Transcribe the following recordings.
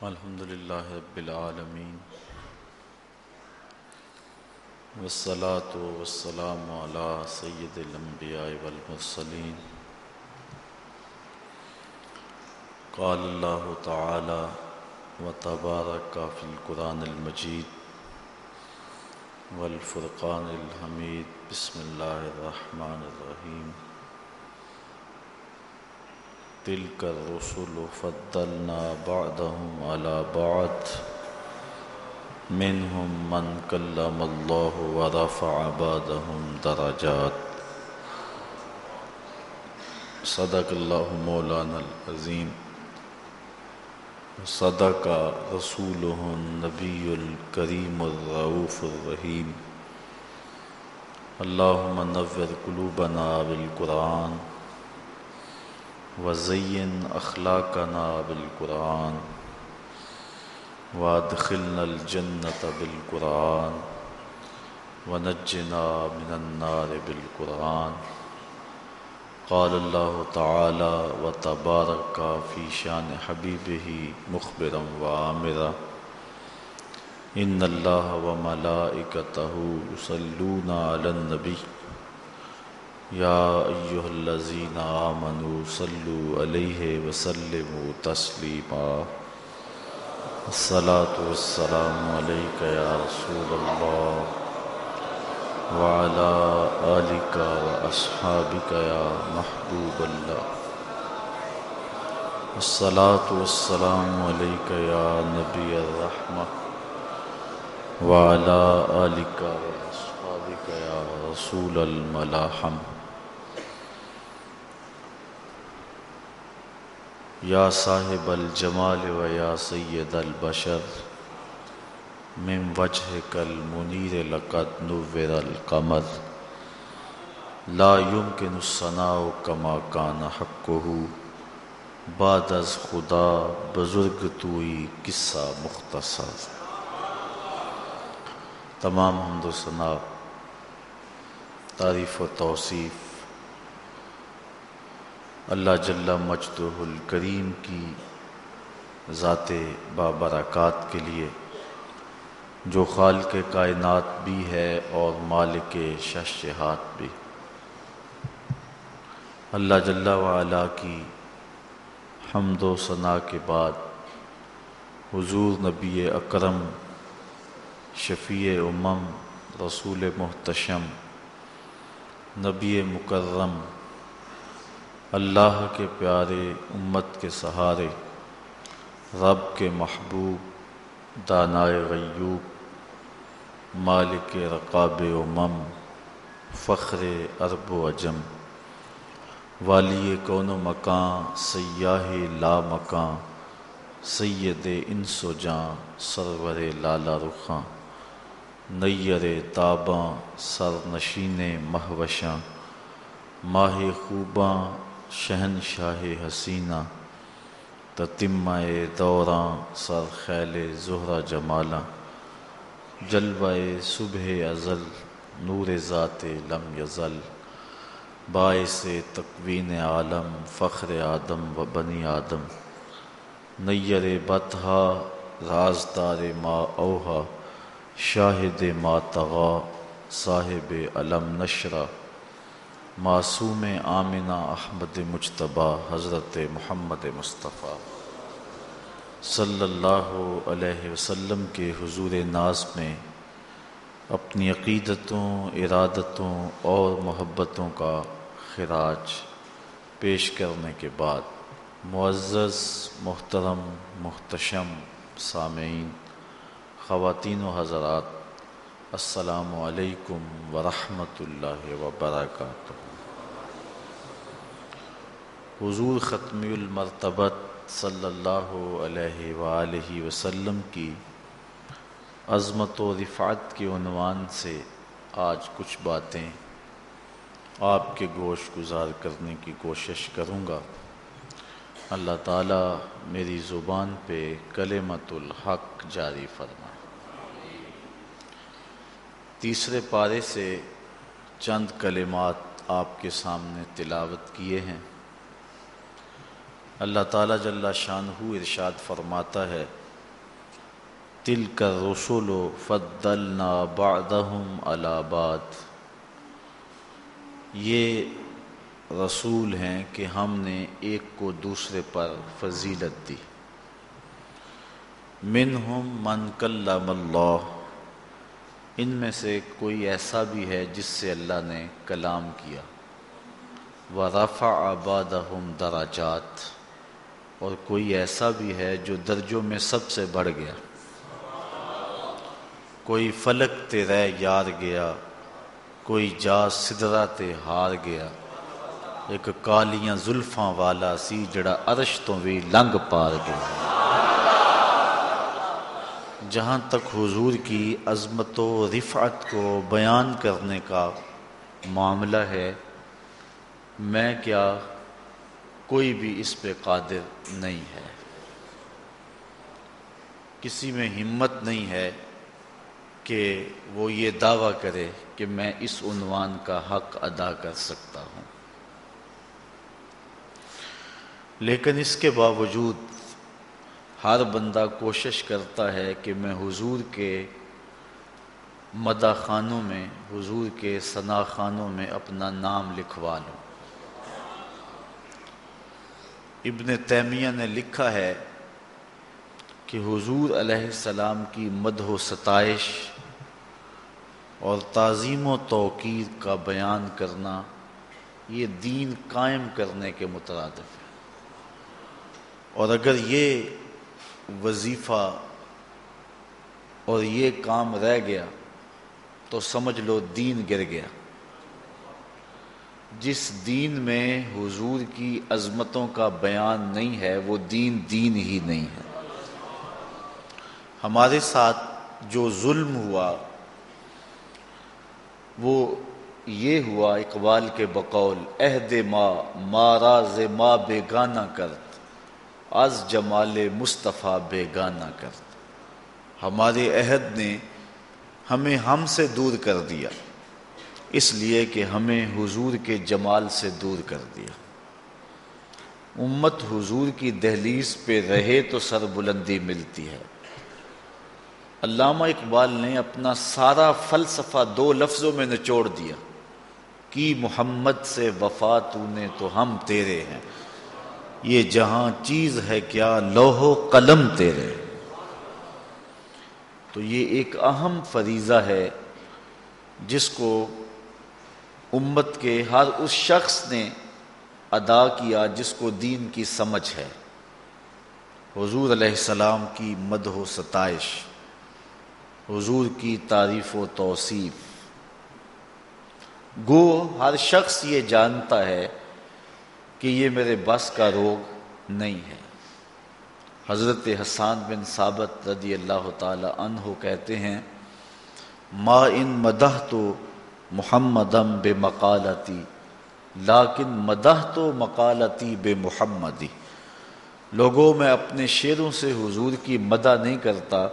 الحمد للہ رب العالمین والصلاة والسلام على سید الانبیاء والمرسلین قال اللہ تعالی وتبارک فی القرآن المجید والفرقان الحمید بسم اللہ الرحمن الرحیم تلك الرسل فضلنا بعضهم على بعض. منهم من كلم الله ورفع بعضهم درجات. صدق الله مولانا العظيم. صدق رسوله النبي الكريم الرؤوف الرحيم. اللهم نور قلوبنا بالقرآن. وزین اخلاقنا بالقرآن وادخلنا الجنة بالقرآن ونجنا من النار بالقرآن قال الله تعالى وتبارك في شان حبيبه مخبرا وآمرا إن الله وملائكته يصلون على النبي یا ایوہ الذین آمنوا صلو علیہ وسلموا تسلیما الصلاة والسلام علیکہ یا رسول اللہ وعلا آلکہ واصحابکہ یا محبوب اللہ الصلاة والسلام علیکہ یا نبی الرحمہ وعلا آلکہ واصحابکہ یا رسول الملاحم یا صاحب الجمال و یا سید البشر، من وجہ کل منیر لقد نور القمر. لا يمكن الصناع کما کان حقه. بعد از خدا بزرگ توئی قصہ مختصر. تمام حمد و ثناء تعریف و توصیف اللہ جل مجد الکریم کی ذات بابرکات کے لیے، جو خالق کائنات بھی ہے اور مالک ششہات بھی۔ اللہ جل وعلا کی حمد و ثناء کے بعد حضور نبی اکرم، شفیع امم، رسول محتشم، نبی مکرم اللہ کے پیارے امت کے سہارے، رب کے محبوب، دانائے غیوب، مالک رقاب امم، فخر ارب و اجم والی کون و مکان سیاہ لا مکان سید انس و جاں سرور لالا رخاں، نیر تاباں سر نشین مہوشاں، ماہ خوباں شہن شاہ حسینہ تتمہ دوراں سر خیل زہرہ جمالہ، جلوہ صبح ازل نور ذات لم یزل، باعث تقوین عالم فخر آدم و بنی آدم، نیر بتہا رازدار ما اوہا، شاہد ما تغا، صاحب علم نشرہ۔ معصوم آمنہ احمد مجتبہ حضرت محمد مصطفیٰ صلی اللہ علیہ وسلم کے حضور ناز میں اپنی عقیدتوں، ارادتوں اور محبتوں کا خراج پیش کرنے کے بعد معزز، محترم، محتشم، سامعین، خواتین و حضرات، السلام علیکم ورحمۃ اللہ وبرکاتہ۔ حضور ختمی المرتبت صلی اللہ علیہ وآلہ وسلم کی عظمت و رفعت کے عنوان سے آج کچھ باتیں آپ کے گوش گزار کرنے کی کوشش کروں گا۔ اللہ تعالیٰ میری زبان پہ کلمت الحق جاری فرما۔ تیسرے پارے سے چند کلمات آپ کے سامنے تلاوت کیے ہیں۔ اللہ تعالیٰ جل شان ہو ارشاد فرماتا ہے تل کر رسول و فدل نا بادہم الاباد یہ رسول ہیں کہ ہم نے ایک کو دوسرے پر فضیلت دی۔ منہم من کلم اللہ۔ ان میں سے کوئی ایسا بھی ہے جس سے اللہ نے کلام کیا۔ و رفع آبادہم دراجات اور کوئی ایسا بھی ہے جو درجوں میں سب سے بڑھ گیا۔ کوئی فلک تے یار گیا، کوئی جا سدرا تے ہار گیا۔ ایک کالیاں زلفاں والا سی جڑا عرش تو بھی لنگ پار گیا۔ جہاں تک حضور کی عظمت و رفعت کو بیان کرنے کا معاملہ ہے، میں کیا کوئی بھی اس پہ قادر نہیں ہے۔ کسی میں ہمت نہیں ہے کہ وہ یہ دعویٰ کرے کہ میں اس عنوان کا حق ادا کر سکتا ہوں۔ لیکن اس کے باوجود ہر بندہ کوشش کرتا ہے کہ میں حضور کے مدہ خانوں میں، حضور کے ثنا خانوں میں اپنا نام لکھوا لوں۔ ابن تیمیہ نے لکھا ہے کہ حضور علیہ السلام کی مدح و ستائش اور تعظیم و توقیر کا بیان کرنا یہ دین قائم کرنے کے مترادف ہے۔ اور اگر یہ وظیفہ اور یہ کام رہ گیا تو سمجھ لو دین گر گیا۔ جس دین میں حضور کی عظمتوں کا بیان نہیں ہے، وہ دین دین ہی نہیں ہے۔ ہمارے ساتھ جو ظلم ہوا، وہ یہ ہوا اقبال کے بقول، عہد ما ماراز ما بے کرت از جمال مصطفیٰ بے کرت ہمارے عہد نے ہمیں ہم سے دور کر دیا۔ اس لیے کہ ہمیں حضور کے جمال سے دور کر دیا۔ امت حضور کی دہلیز پہ رہے تو سر بلندی ملتی ہے۔ علامہ اقبال نے اپنا سارا فلسفہ دو لفظوں میں نچوڑ دیا۔ کہ محمد سے وفا تو نے تو ہم تیرے ہیں۔ یہ جہاں چیز ہے کیا لوہو قلم تیرے۔ تو یہ ایک اہم فریضہ ہے جس کو امت کے ہر اس شخص نے ادا کیا جس کو دین کی سمجھ ہے۔ حضور علیہ السلام کی مدح و ستائش، حضور کی تعریف و توصیف۔ گو، ہر شخص یہ جانتا ہے کہ یہ میرے بس کا روگ نہیں ہے۔ حضرت حسان بن ثابت رضی اللہ تعالی عنہ کہتے ہیں، ما ان مدح تو محمدم بے مقالتی، لاکن مدح تو مقالتی بے محمدی۔ لوگوں میں اپنے شعروں سے حضور کی مدح نہیں کرتا،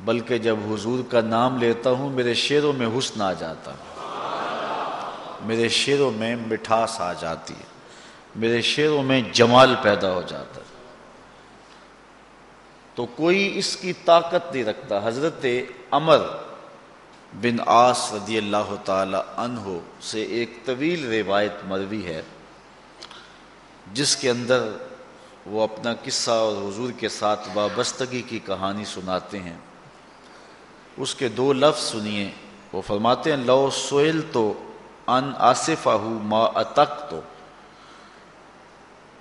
بلکہ جب حضور کا نام لیتا ہوں، میرے شعروں میں حسن آ جاتا۔ میرے شعروں میں مٹھاس آ جاتی ہے۔ میرے شعروں میں جمال پیدا ہو جاتا۔ ہے تو کوئی اس کی طاقت نہیں رکھتا۔ حضرت امر بن آس رضی اللہ تعالی عنہ سے ایک طویل روایت مروی ہے، جس کے اندر وہ اپنا قصہ اور حضور کے ساتھ وابستگی کی کہانی سناتے ہیں۔ اس کے دو لفظ سنیے، وہ فرماتے ہیں، لو سوئل تو ان آصف ما اتک تو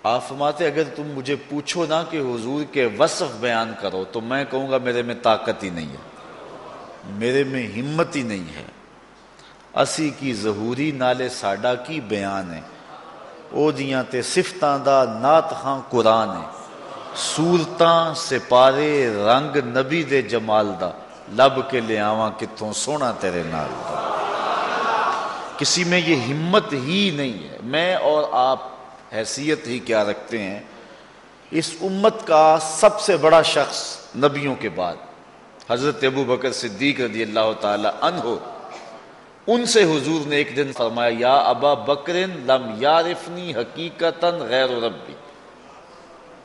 آپ فرماتے اگر تم مجھے پوچھو نا کہ حضور کے وصف بیان کرو تو میں کہوں گا میرے میں طاقت ہی نہیں ہے۔ میرے میں ہمت ہی نہیں ہے۔ اسی کی ظہوری نالے ساڈا کی بیان ہے۔ او دیاں تے صفتاں دا نات خاں قرآن ہے۔ سورتاں سپارے رنگ نبی دے جمال دا۔ لب کے لے آواں کتوں سونا تیرے نال دا۔ کسی میں یہ ہمت ہی نہیں ہے۔ میں اور آپ حیثیت ہی کیا رکھتے ہیں۔ اس امت کا سب سے بڑا شخص نبیوں کے بعد۔ حضرت ابو بکر صدیق رضی اللہ تعالی عنہ، ان سے حضور نے ایک دن فرمایا، یا ابا بکر لم یارفنی حقیقتا غیر ربی۔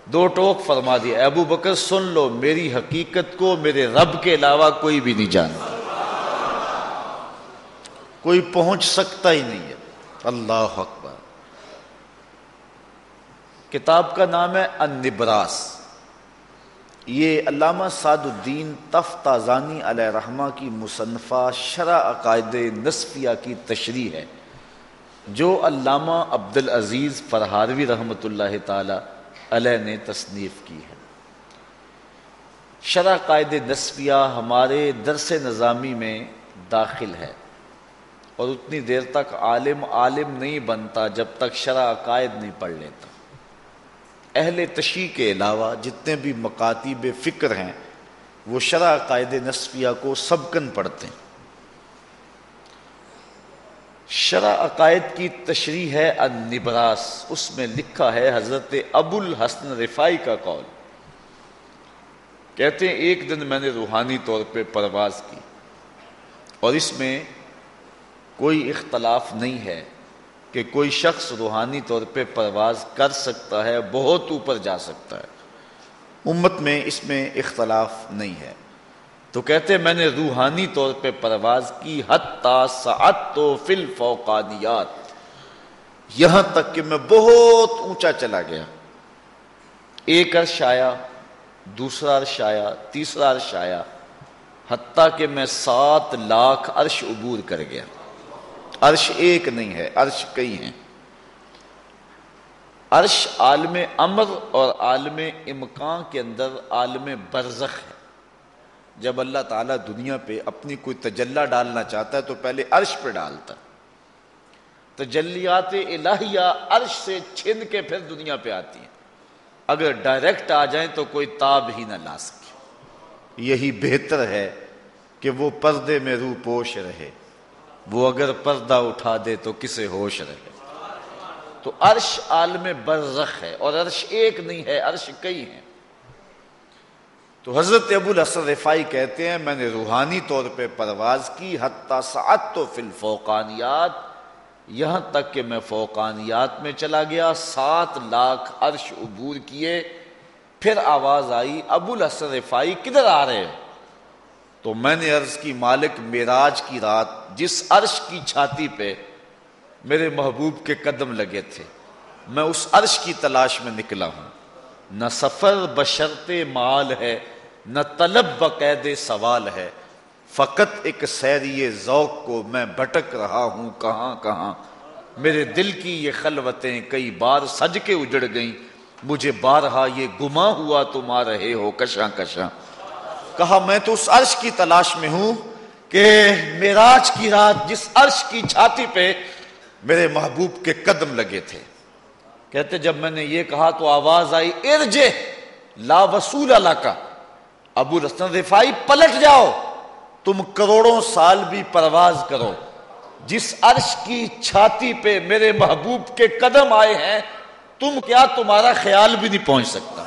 دو ٹوک فرما دیا ابو بکر، سن لو، میری حقیقت کو، میرے رب کے علاوہ کوئی بھی نہیں جانتا کوئی پہنچ سکتا ہی نہیں ہے۔ اللہ اکبر۔ کتاب کا نام ہے النبراس۔ یہ علامہ سعد الدین تف تازانی علیہ رحمہ کی مصنفہ شرع عقائد نصفیہ کی تشریح ہے، جو علامہ عبد العزیز فرحاروی رحمۃ اللہ تعالی علیہ نے تصنیف کی ہے۔ شرع قائد نصفیہ ہمارے درس نظامی میں داخل ہے اور اتنی دیر تک عالم عالم نہیں بنتا جب تک شرع عقائد نہیں پڑھ لیتا۔ اہل تشیع کے علاوہ جتنے بھی مکاتیب فکر ہیں، وہ شرع قائد نصفیہ کو سبکن پڑھتے ہیں۔ شرع عقائد کی تشریح ہے النبراس، اس میں لکھا ہے حضرت ابو الحسن رفائی کا قول۔ کہتے ہیں، ایک دن میں نے روحانی طور پہ پرواز کی اور اس میں کوئی اختلاف نہیں ہے۔ کہ کوئی شخص روحانی طور پہ پرواز کر سکتا ہے، بہت اوپر جا سکتا ہے۔ امت میں اس میں اختلاف نہیں ہے۔ تو کہتے میں نے روحانی طور پہ پرواز کی سعت تو فل فوقانیات یہاں تک کہ میں بہت اونچا چلا گیا۔ ایک عرش آیا، دوسرا عرش آیا، تیسرا عرش آیا، حتیٰ کہ میں سات لاکھ عرش عبور کر گیا۔ عرش ایک نہیں ہے، عرش کئی ہیں۔ عرش عالم امر اور عالم امکان کے اندر عالم برزخ ہے۔ جب اللہ تعالیٰ دنیا پہ اپنی کوئی تجلہ ڈالنا چاہتا ہے تو پہلے عرش پہ ڈالتا۔ تجلیات الہیہ عرش سے چھن کے پھر دنیا پہ آتی ہیں۔ اگر ڈائریکٹ آ جائیں تو کوئی تاب ہی نہ لا سکے۔ یہی بہتر ہے کہ وہ پردے میں روح پوش رہے۔ وہ اگر پردہ اٹھا دے تو کسے ہوش رہے؟ تو عرش عالم برزخ ہے اور عرش ایک نہیں ہے، عرش کئی ہیں؟ تو حضرت ابو الحسن رفائی کہتے ہیں، میں نے روحانی طور پہ پرواز کی، حتیٰ سعت تو فی الفوقانیات، یہاں تک کہ میں فوقانیات میں چلا گیا، سات لاکھ عرش عبور کیے، پھر آواز آئی، ابو الحسن رفائی کدھر آ رہے تو میں نے عرض کی، مالک میراج کی رات جس عرش کی چھاتی پہ میرے محبوب کے قدم لگے تھے، میں اس عرش کی تلاش میں نکلا ہوں۔ نہ سفر بشرط مال ہے، نہ طلب بقید سوال ہے۔ فقط ایک سیری ذوق کو میں بھٹک رہا ہوں۔ کہاں کہاں؟ میرے دل کی یہ خلوتیں کئی بار سج کے اجڑ گئیں۔ مجھے بارہا یہ گما ہوا تم آ رہے ہو، کشاں کشاں۔ کہا میں تو اس عرش کی تلاش میں ہوں کہ میراج کی رات جس عرش کی چھاتی پہ میرے محبوب کے قدم لگے تھے۔ کہتے جب میں نے یہ کہا تو آواز آئی ارجے لا وصول اللہ کا ابو رسن رفائی پلٹ جاؤ۔ تم کروڑوں سال بھی پرواز کرو۔ جس عرش کی چھاتی پہ میرے محبوب کے قدم آئے ہیں، تم کیا تمہارا خیال بھی نہیں پہنچ سکتا۔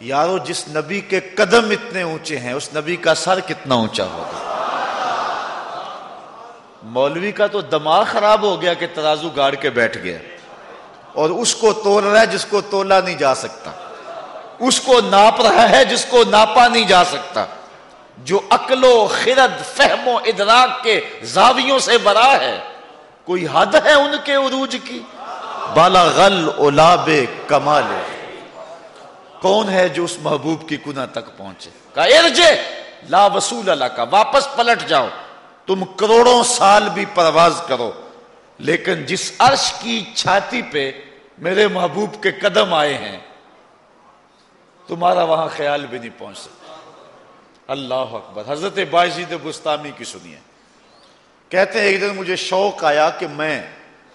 یارو، جس نبی کے قدم اتنے اونچے ہیں، اس نبی کا سر کتنا اونچا ہوگا؟ مولوی کا تو دماغ خراب ہو گیا کہ ترازو گاڑ کے بیٹھ گیا۔ اور اس کو تول رہا ہے جس کو تولا نہیں جا سکتا۔ اس کو ناپ رہا ہے جس کو ناپا نہیں جا سکتا۔ جو عقل و خرد، فہم و ادراک کے زاویوں سے برا ہے، کوئی حد ہے ان کے عروج کی؟ بالا غل اولاب کمال۔ کون ہے جو اس محبوب کی کنہ تک پہنچے؟ کہا، ارجے! لا وصول اللہ کا واپس پلٹ جاؤ۔ تم کروڑوں سال بھی پرواز کرو، لیکن جس عرش کی چھاتی پہ میرے محبوب کے قدم آئے ہیں، تمہارا وہاں خیال بھی نہیں پہنچ سکتا۔ اللہ اکبر۔ حضرت باعزید بستانی کی سنیے۔ کہتے ہیں، ایک دن مجھے شوق آیا کہ میں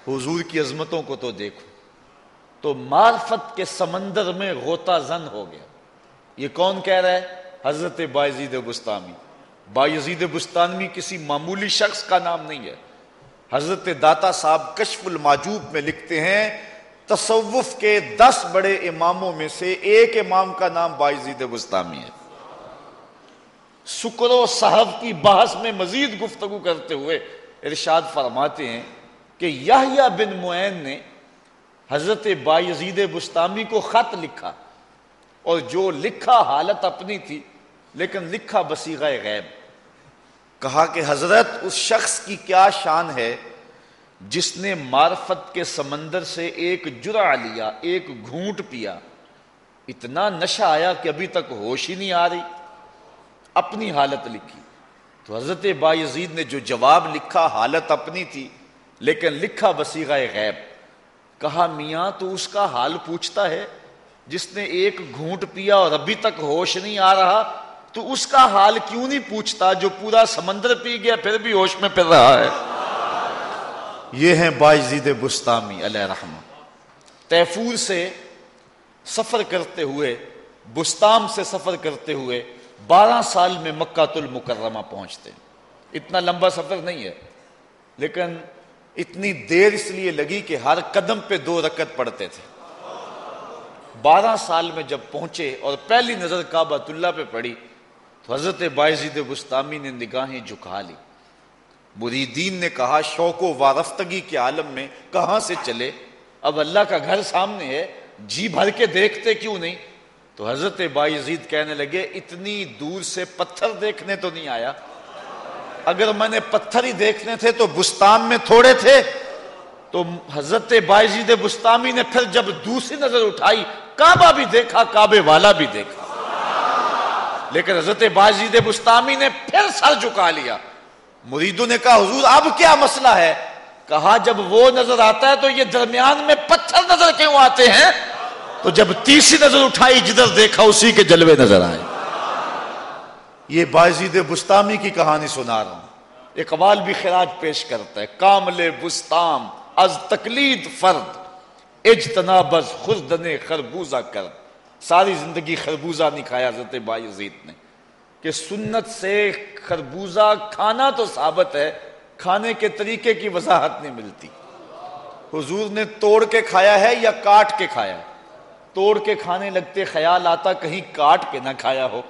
حضور کی عظمتوں کو تو دیکھوں۔ تو معرفت کے سمندر میں غوطہ زن ہو گیا۔ یہ کون کہہ رہا ہے؟ حضرت باعزید بستانی۔ با یزید بستانوی کسی معمولی شخص کا نام نہیں ہے۔ حضرت داتا صاحب کشف الماجوب میں لکھتے ہیں، تصوف کے دس بڑے اماموں میں سے ایک امام کا نام بایزید بستانی ہے۔ سکر و صحب کی بحث میں مزید گفتگو کرتے ہوئے ارشاد فرماتے ہیں کہ یحییٰ بن معین نے حضرت با یزید بستامی کو خط لکھا اور جو لکھا حالت اپنی تھی، لیکن لکھا بسیغہ غیب۔ کہا کہ حضرت، اس شخص کی کیا شان ہے جس نے معرفت کے سمندر سے ایک جرع لیا، ایک گھونٹ پیا۔ اتنا نشہ آیا کہ ابھی تک ہوش ہی نہیں آ رہی۔ اپنی حالت لکھی۔ تو حضرت بایزید نے جو جواب لکھا، حالت اپنی تھی، لیکن لکھا بسیغہ غیب۔ کہا، میاں، تو اس کا حال پوچھتا ہے۔ جس نے ایک گھونٹ پیا اور ابھی تک ہوش نہیں آ رہا، تو اس کا حال کیوں نہیں پوچھتا جو پورا سمندر پی گیا، پھر بھی ہوش میں پھر رہا ہے۔ یہ ہیں باجید بستامی علیہ رحمہ۔ تیفور سے سفر کرتے ہوئے بستام سے سفر کرتے ہوئے بارہ سال میں مکہ المکرمہ پہنچتے۔ اتنا لمبا سفر نہیں ہے، لیکن اتنی دیر اس لیے لگی کہ ہر قدم پہ دو رکت پڑتے تھے۔ بارہ سال میں جب پہنچے اور پہلی نظر کعبہ اللہ پہ پڑی، تو حضرت باعزید بستامی نے نگاہیں جھکا لی مریدین نے کہا، شوق و وارفتگی کے عالم میں کہاں سے چلے؟ اب اللہ کا گھر سامنے ہے جی بھر کے دیکھتے کیوں نہیں؟ تو حضرت باعزید کہنے لگے، اتنی دور سے پتھر دیکھنے تو نہیں آیا۔ اگر میں نے پتھر ہی دیکھنے تھے تو بستان میں تھوڑے تھے، تو حضرت باعزید بستامی نے پھر جب دوسری نظر اٹھائی، کعبہ بھی دیکھا، کعبے والا بھی دیکھا۔ لیکن حضرت باعزید بستامی نے پھر سر جھکا لیا۔ مریدوں نے کہا، حضور، اب کیا مسئلہ ہے؟ کہا، جب وہ نظر آتا ہے تو یہ درمیان میں پتھر نظر کیوں آتے ہیں؟ تو جب تیسری نظر اٹھائی، جدھر دیکھا، اسی کے جلوے نظر آئے۔ یہ باعزید بستامی کی کہانی سنا رہا ہوں۔ اقبال بھی خراج پیش کرتا ہے۔ کامل بستام از تقلید فرد، اجتناب از خردن خربوزہ کر ساری زندگی خربوزہ نہیں کھایا حضرت باعزید نے۔ کہ سنت سے خربوزہ کھانا تو ثابت ہے، کھانے کے طریقے کی وضاحت نہیں ملتی۔ حضور نے توڑ کے کھایا ہے یا کاٹ کے کھایا توڑ کے کھانے لگتے خیال آتا کہیں کاٹ کے نہ کھایا ہو۔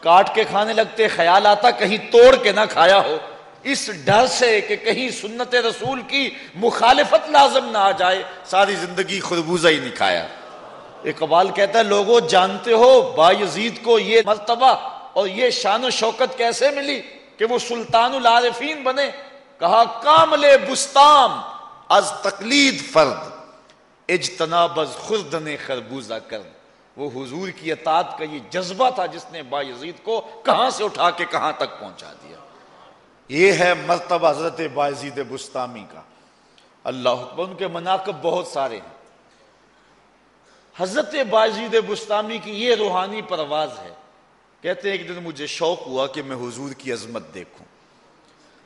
کاٹ کے کھانے لگتے، خیال آتا کہیں توڑ کے نہ کھایا ہو۔ اس ڈر سے کہ کہیں سنت رسول کی مخالفت لازم نہ آ جائے، ساری زندگی خربوزہ ہی نہیں کھایا۔ اقبال کہتا ہے لوگوں جانتے ہو، با یزید کو یہ مرتبہ اور یہ شان و شوکت کیسے ملی کہ وہ سلطان العارفین بنے؟ کہا، کامل بستام از تقلید فرد، اجتناب از خردن خربوزہ کرد۔ وہ حضور کی اطاعت کا یہ جذبہ تھا جس نے با یزید کو کہاں سے اٹھا کے کہاں تک پہنچا دیا؟ یہ ہے مرتبہ حضرت باعزید بستامی کا۔ اللہ حکم ان کے مناقب بہت سارے ہیں۔ حضرت باعزید بستامی کی یہ روحانی پرواز ہے۔ کہتے ہیں، ایک دن مجھے شوق ہوا کہ میں حضور کی عظمت دیکھوں۔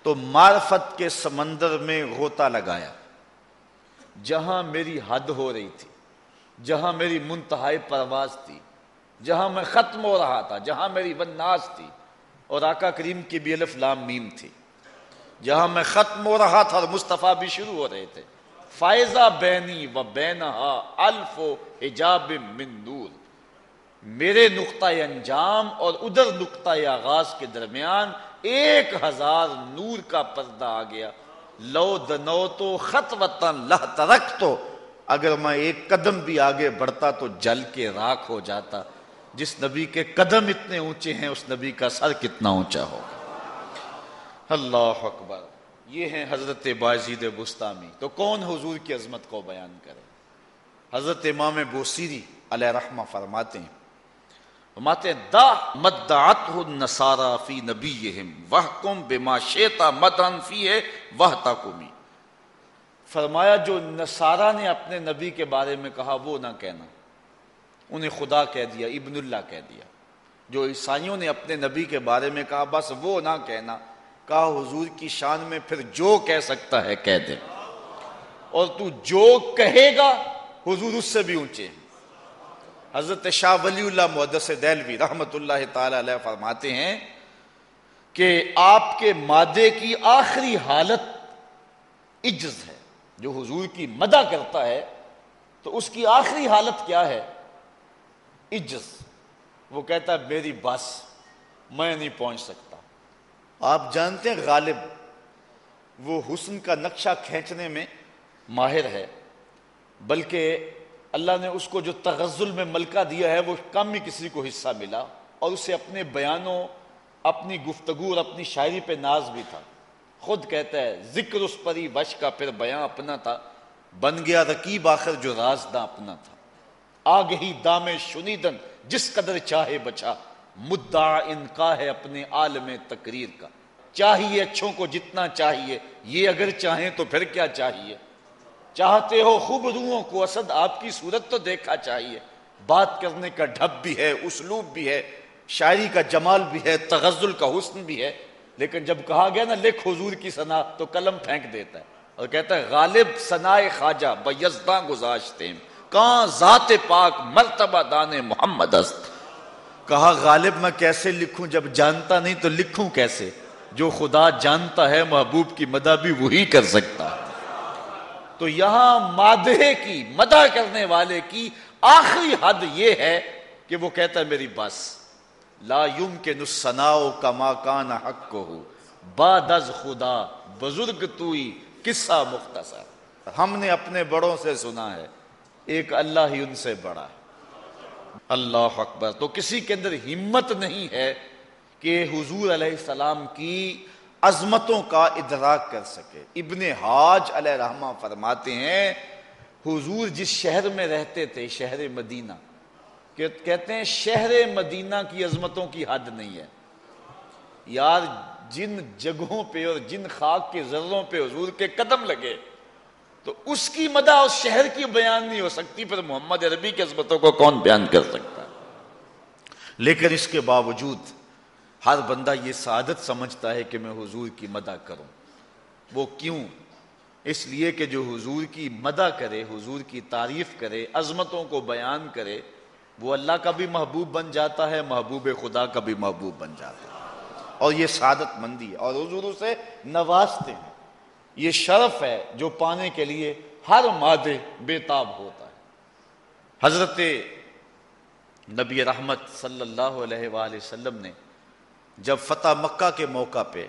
تو معرفت کے سمندر میں غوطہ لگایا، جہاں میری حد ہو رہی تھی۔ جہاں میری منتہائی پرواز تھی، جہاں میں ختم ہو رہا تھا، جہاں میری بناس تھی اور آقا کریم کی بھی الف لام میم تھی۔ جہاں میں ختم ہو رہا تھا اور مصطفیٰ بھی شروع ہو رہے تھے۔ فائزہ بینی و بینہا الف و حجاب من نور۔ میرے نقطۂ انجام اور ادھر نقطۂ آغاز کے درمیان ایک ہزار نور کا پردہ آ گیا۔ لو دنو تو خط وطن لہ ترک تو اگر میں ایک قدم بھی آگے بڑھتا تو جل کے راکھ ہو جاتا۔ جس نبی کے قدم اتنے اونچے ہیں، اس نبی کا سر کتنا اونچا ہوگا۔ اللہ اکبر۔ یہ ہیں حضرت بازید بستامی تو کون حضور کی عظمت کو بیان کرے؟ حضرت امام بوسیری علیہ رحمہ فرماتے ہیں فرماتے ہیں، دا مدعته النصارى فی نبیہم وحکم بما شیطا مدن فی ہے فرمایا، جو نصارہ نے اپنے نبی کے بارے میں کہا، وہ نہ کہنا۔ انہیں خدا کہہ دیا، ابن اللہ کہہ دیا۔ جو عیسائیوں نے اپنے نبی کے بارے میں کہا، بس وہ نہ کہنا۔ کہا، حضور کی شان میں پھر جو کہہ سکتا ہے، کہہ دے۔ اور تو جو کہے گا، حضور اس سے بھی اونچے حضرت شاہ ولی اللہ محدث دہلوی رحمت اللہ تعالی علیہ فرماتے ہیں کہ آپ کے مادے کی آخری حالت عجز ہے۔ جو حضور کی مدہ کرتا ہے، تو اس کی آخری حالت کیا ہے؟ عجز۔ وہ کہتا ہے، میری بس، میں نہیں پہنچ سکتا۔ آپ جانتے ہیں غالب، وہ حسن کا نقشہ کھینچنے میں ماہر ہے، بلکہ اللہ نے اس کو جو تغزل میں ملکہ دیا ہے، وہ کم ہی کسی کو حصہ ملا اور اسے اپنے بیانوں، اپنی گفتگو اور اپنی شاعری پہ ناز بھی تھا۔ خود کہتا ہے، ذکر اس پری وش کا پھر بیان اپنا تھا۔ بن گیا رقیب آخر جو رازداں اپنا تھا۔ آگ ہی دام شنیدن، جس قدر چاہے بچا۔ مدعا ان کا ہے اپنے عالم تقریر کا۔ چاہیے اچھوں کو جتنا چاہیے۔ یہ اگر چاہیں تو پھر کیا چاہیے؟ چاہتے ہو خوب روحوں کو، اسد آپ کی صورت تو دیکھا چاہیے۔ بات کرنے کا ڈھب بھی ہے، اسلوب بھی ہے۔ شاعری کا جمال بھی ہے، تغزل کا حسن بھی ہے۔ لیکن جب کہا گیا نا لکھ حضور کی سنا تو قلم پھینک دیتا ہے اور کہتا ہے غالب سنا خواجہ بیزداں گزاشتے کہاں ذات پاک مرتبہ دان محمد است؟ کہا غالب میں کیسے لکھوں؟ جب جانتا نہیں تو لکھوں کیسے؟ جو خدا جانتا ہے محبوب کی مدہ بھی وہی کر سکتا ہے۔ تو یہاں مادہ کی مدہ کرنے والے کی آخری حد یہ ہے کہ وہ کہتا ہے میری بس۔ لا یم کے نسناؤ کا ماکان حق کو ہو بعد از خدا، بزرگ توئی قصہ مختصر. ہم نے اپنے بڑوں سے سنا ہے، ایک اللہ ہی ان سے بڑا ہے۔ اللہ اکبر۔ تو کسی کے اندر ہمت نہیں ہے کہ حضور علیہ السلام کی عظمتوں کا ادراک کر سکے۔ ابن حاج علیہ رحمہ فرماتے ہیں، حضور جس شہر میں رہتے تھے، شہر مدینہ کہتے ہیں شہر مدینہ کی عظمتوں کی حد نہیں ہے۔ یار جن جگہوں پہ اور جن خاک کے ذروں پہ حضور کے قدم لگے، تو اس کی مدہ اس شہر کی بیان نہیں ہو سکتی، پھر محمد عربی کی عظمتوں کو کون بیان کر سکتا لیکن اس کے باوجود ہر بندہ یہ سعادت سمجھتا ہے کہ میں حضور کی مدہ کروں۔ وہ کیوں؟ اس لیے کہ جو حضور کی مدہ کرے، حضور کی تعریف کرے، عظمتوں کو بیان کرے وہ اللہ کا بھی محبوب بن جاتا ہے، محبوب خدا کا بھی محبوب بن جاتا ہے۔ اور یہ سعادت مندی ہے۔ اور حضور اسے نوازتے ہیں۔ یہ شرف ہے جو پانے کے لیے ہر مادے بےتاب ہوتا ہے۔ حضرت نبی رحمت صلی اللہ علیہ وآلہ وسلم نے جب فتح مکہ کے موقع پہ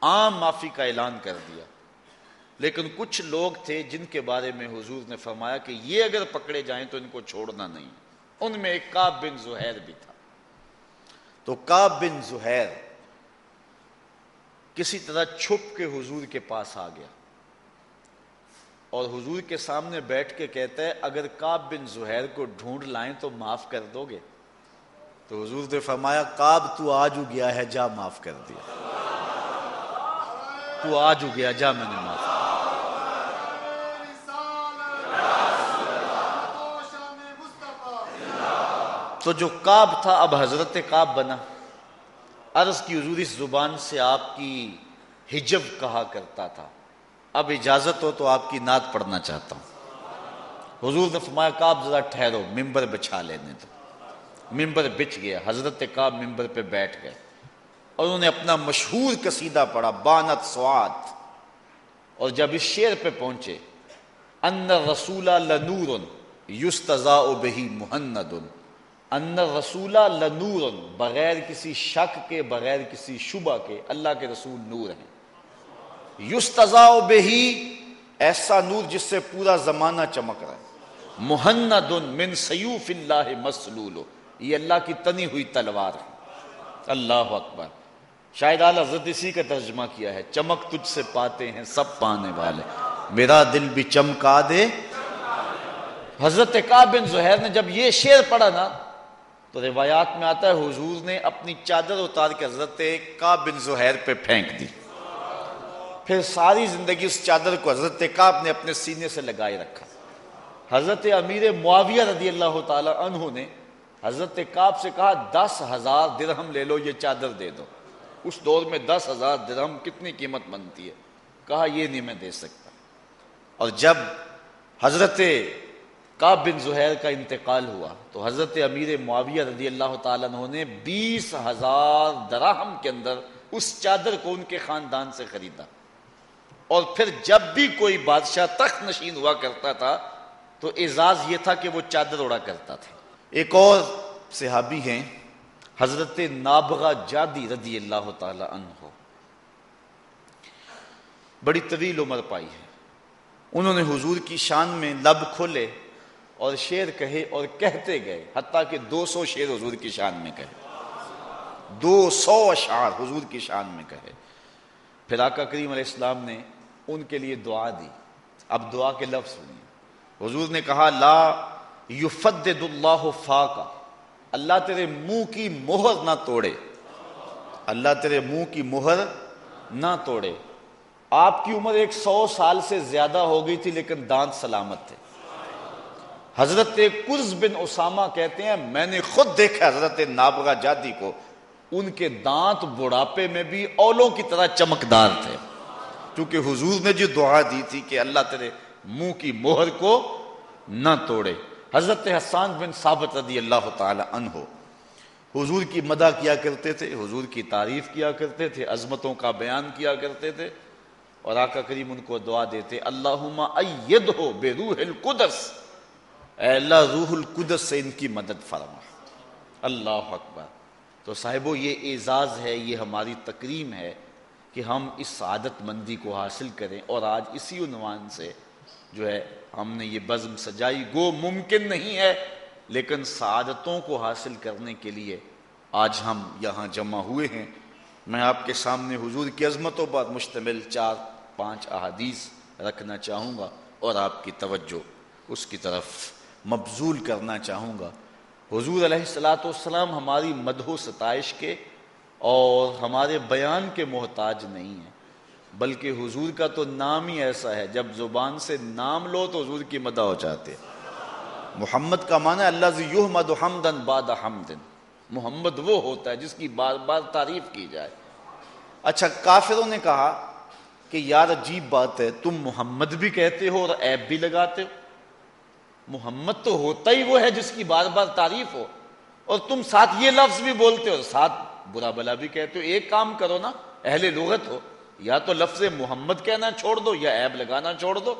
عام معافی کا اعلان کر دیا، لیکن کچھ لوگ تھے جن کے بارے میں حضور نے فرمایا کہ یہ اگر پکڑے جائیں تو ان کو چھوڑنا نہیں۔ ان میں ایک کاب بن زہیر بھی تھا۔ تو کاب بن زہیر کسی طرح چھپ کے حضور کے پاس آ گیا۔ اور حضور کے سامنے بیٹھ کے کہتا ہے، اگر کاب بن زہیر کو ڈھونڈ لائیں تو معاف کر دو گے۔ تو حضور نے فرمایا کاب تو آج گیا ہے، جا معاف کر دیا۔ تو آج گیا جا میں نے معاف تو جو کاب تھا، اب حضرت کاب بنا۔ عرض کی حضور، اس زبان سے آپ کی ہجب کہا کرتا تھا۔ اب اجازت ہو تو آپ کی نعت پڑھنا چاہتا ہوں۔ حضور نے فرمایا کاب ذرا ٹھہرو ممبر بچھا لینے تو ممبر بچ گیا، حضرت کاب ممبر پہ بیٹھ گئے۔ اور انہوں نے اپنا مشہور قصیدہ پڑھا، بانت سواد۔ اور جب اس شعر پہ پہنچے، ان رسول لنور یستزا بہی محند ان رسول لنور، بغیر کسی شک کے، بغیر کسی شبہ کے، اللہ کے رسول نور ہیں۔ یستزا بہی، ایسا نور جس سے پورا زمانہ چمک رہا ہے۔ محند من سیوف اللہ مسلول، یہ اللہ کی تنی ہوئی تلوار ہے۔ اللہ اکبر۔ شاید اعلی حضرت اسی کا ترجمہ کیا ہے۔ چمک تجھ سے پاتے ہیں، سب پانے والے۔ میرا دل بھی چمکا دے۔ حضرت بن زہیر نے جب یہ شعر پڑھا نا تو روایات میں آتا ہے، حضور نے اپنی چادر اتار کے حضرت بن زہیر پہ پھینک دی۔ پھر ساری زندگی اس چادر کو حضرت کعب نے اپنے سینے سے لگائے رکھا۔ حضرت امیر معاویہ رضی اللہ تعالی عنہ نے حضرت کعب سے کہا، دس ہزار درہم لے لو، یہ چادر دے دو۔ اس دور میں دس ہزار درہم کتنی قیمت بنتی ہے؟ کہا، یہ نہیں میں دے سکتا۔ اور جب حضرت کعب بن زہیر کا انتقال ہوا تو حضرت امیر معاویہ رضی اللہ تعالیٰ عنہ نے بیس ہزار دراہم کے اندر اس چادر کو ان کے خاندان سے خریدا اور پھر جب بھی کوئی بادشاہ تخت نشین ہوا کرتا تھا تو اعزاز یہ تھا کہ وہ چادر اڑا کرتا تھا۔ ایک اور صحابی ہیں، حضرت نابغہ جادی رضی اللہ تعالی عنہ۔ بڑی طویل عمر پائی ہے۔ انہوں نے حضور کی شان میں لب کھولے۔ اور شعر کہے اور کہتے گئے، حتیٰ کہ دو سو شعر حضور کی شان میں کہے۔ دو سو اشعار حضور کی شان میں کہے۔ پھر آقا کریم علیہ السلام نے ان کے لیے دعا دی۔ اب دعا کے لفظ سنیے۔ حضور نے کہا، لا یفدد اللہ فاقا اللہ تیرے منہ کی مہر نہ توڑے۔ اللہ تیرے منہ کی مہر نہ توڑے۔ آپ کی عمر ایک سو سال سے زیادہ ہو گئی تھی، لیکن دانت سلامت تھے۔ حضرت قرز بن اسامہ کہتے ہیں، میں نے خود دیکھا حضرت نابغہ جادی کو، ان کے دانت بڑھاپے میں بھی اولوں کی طرح چمکدار تھے۔ کیونکہ حضور نے جو دعا دی تھی کہ اللہ تیرے منہ کی مہر کو نہ توڑے۔ حضرت حسان بن ثابت رضی اللہ تعالی عنہ، حضور کی مدح کیا کرتے تھے، حضور کی تعریف کیا کرتے تھے، عظمتوں کا بیان کیا کرتے تھے۔ اور آقا کریم ان کو دعا دیتے، اللہم اید ہو بے روح القدس۔ اے اللہ، روح القدس سے ان کی مدد فرما۔ اللہ اکبر۔ تو صاحبو، یہ اعزاز ہے، یہ ہماری تکریم ہے کہ ہم اس سعادت مندی کو حاصل کریں۔ اور آج اسی عنوان سے جو ہے، ہم نے یہ بزم سجائی۔ گو، ممکن نہیں ہے، لیکن سعادتوں کو حاصل کرنے کے لیے آج ہم یہاں جمع ہوئے ہیں۔ میں آپ کے سامنے حضور کی عظمتوں پر مشتمل چار، پانچ احادیث رکھنا چاہوں گا۔ اور آپ کی توجہ اس کی طرف۔ مبزول کرنا چاہوں گا۔ حضور علیہ السلاۃ والسلام ہماری مدح و ستائش کے اور ہمارے بیان کے محتاج نہیں ہیں، بلکہ حضور کا تو نام ہی ایسا ہے، جب زبان سے نام لو تو حضور کی مدح ہو جاتے۔ محمد کا معنی اللہ یحمد حمدن بعد حمدن۔ محمد وہ ہوتا ہے جس کی بار بار تعریف کی جائے۔ اچھا کافروں نے کہا کہ یار عجیب بات ہے، تم محمد بھی کہتے ہو اور ایب بھی لگاتے ہو۔ محمد تو ہوتا ہی وہ ہے جس کی بار بار تعریف ہو۔ اور تم ساتھ یہ لفظ بھی بولتے ہو، ساتھ برا بلا بھی کہتے ہو۔ ایک کام کرو نا، اہل لغت ہو۔ یا تو لفظ محمد کہنا چھوڑ دو یا ایب لگانا چھوڑ دو۔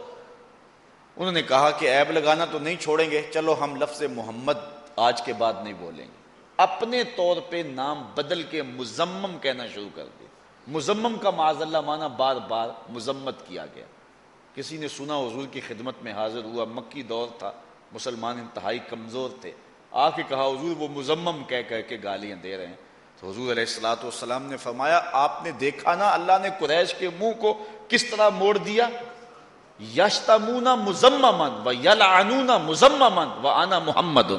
انہوں نے کہا کہ ایب لگانا تو نہیں چھوڑیں گے۔ چلو ہم لفظ محمد آج کے بعد نہیں بولیں گے۔ اپنے طور پہ نام بدل کے مزمم کہنا شروع کر دیا مزمم کا معاذ اللہ مانا بار بار مذمت کیا گیا۔ کسی نے سنا حضور کی خدمت میں حاضر ہوا، مکی دور تھا، مسلمان انتہائی کمزور تھے۔ آ کے کہا، حضور، وہ مزمم کہہ کہہ کے گالیاں دے رہے ہیں۔ تو حضور علیہ السلاۃ والسلام نے فرمایا، آپ نے دیکھا نا، اللہ نے قریش کے منہ کو کس طرح موڑ دیا؟ یشتمونا مزممن و یلعنونا مزممن و آنا محمد۔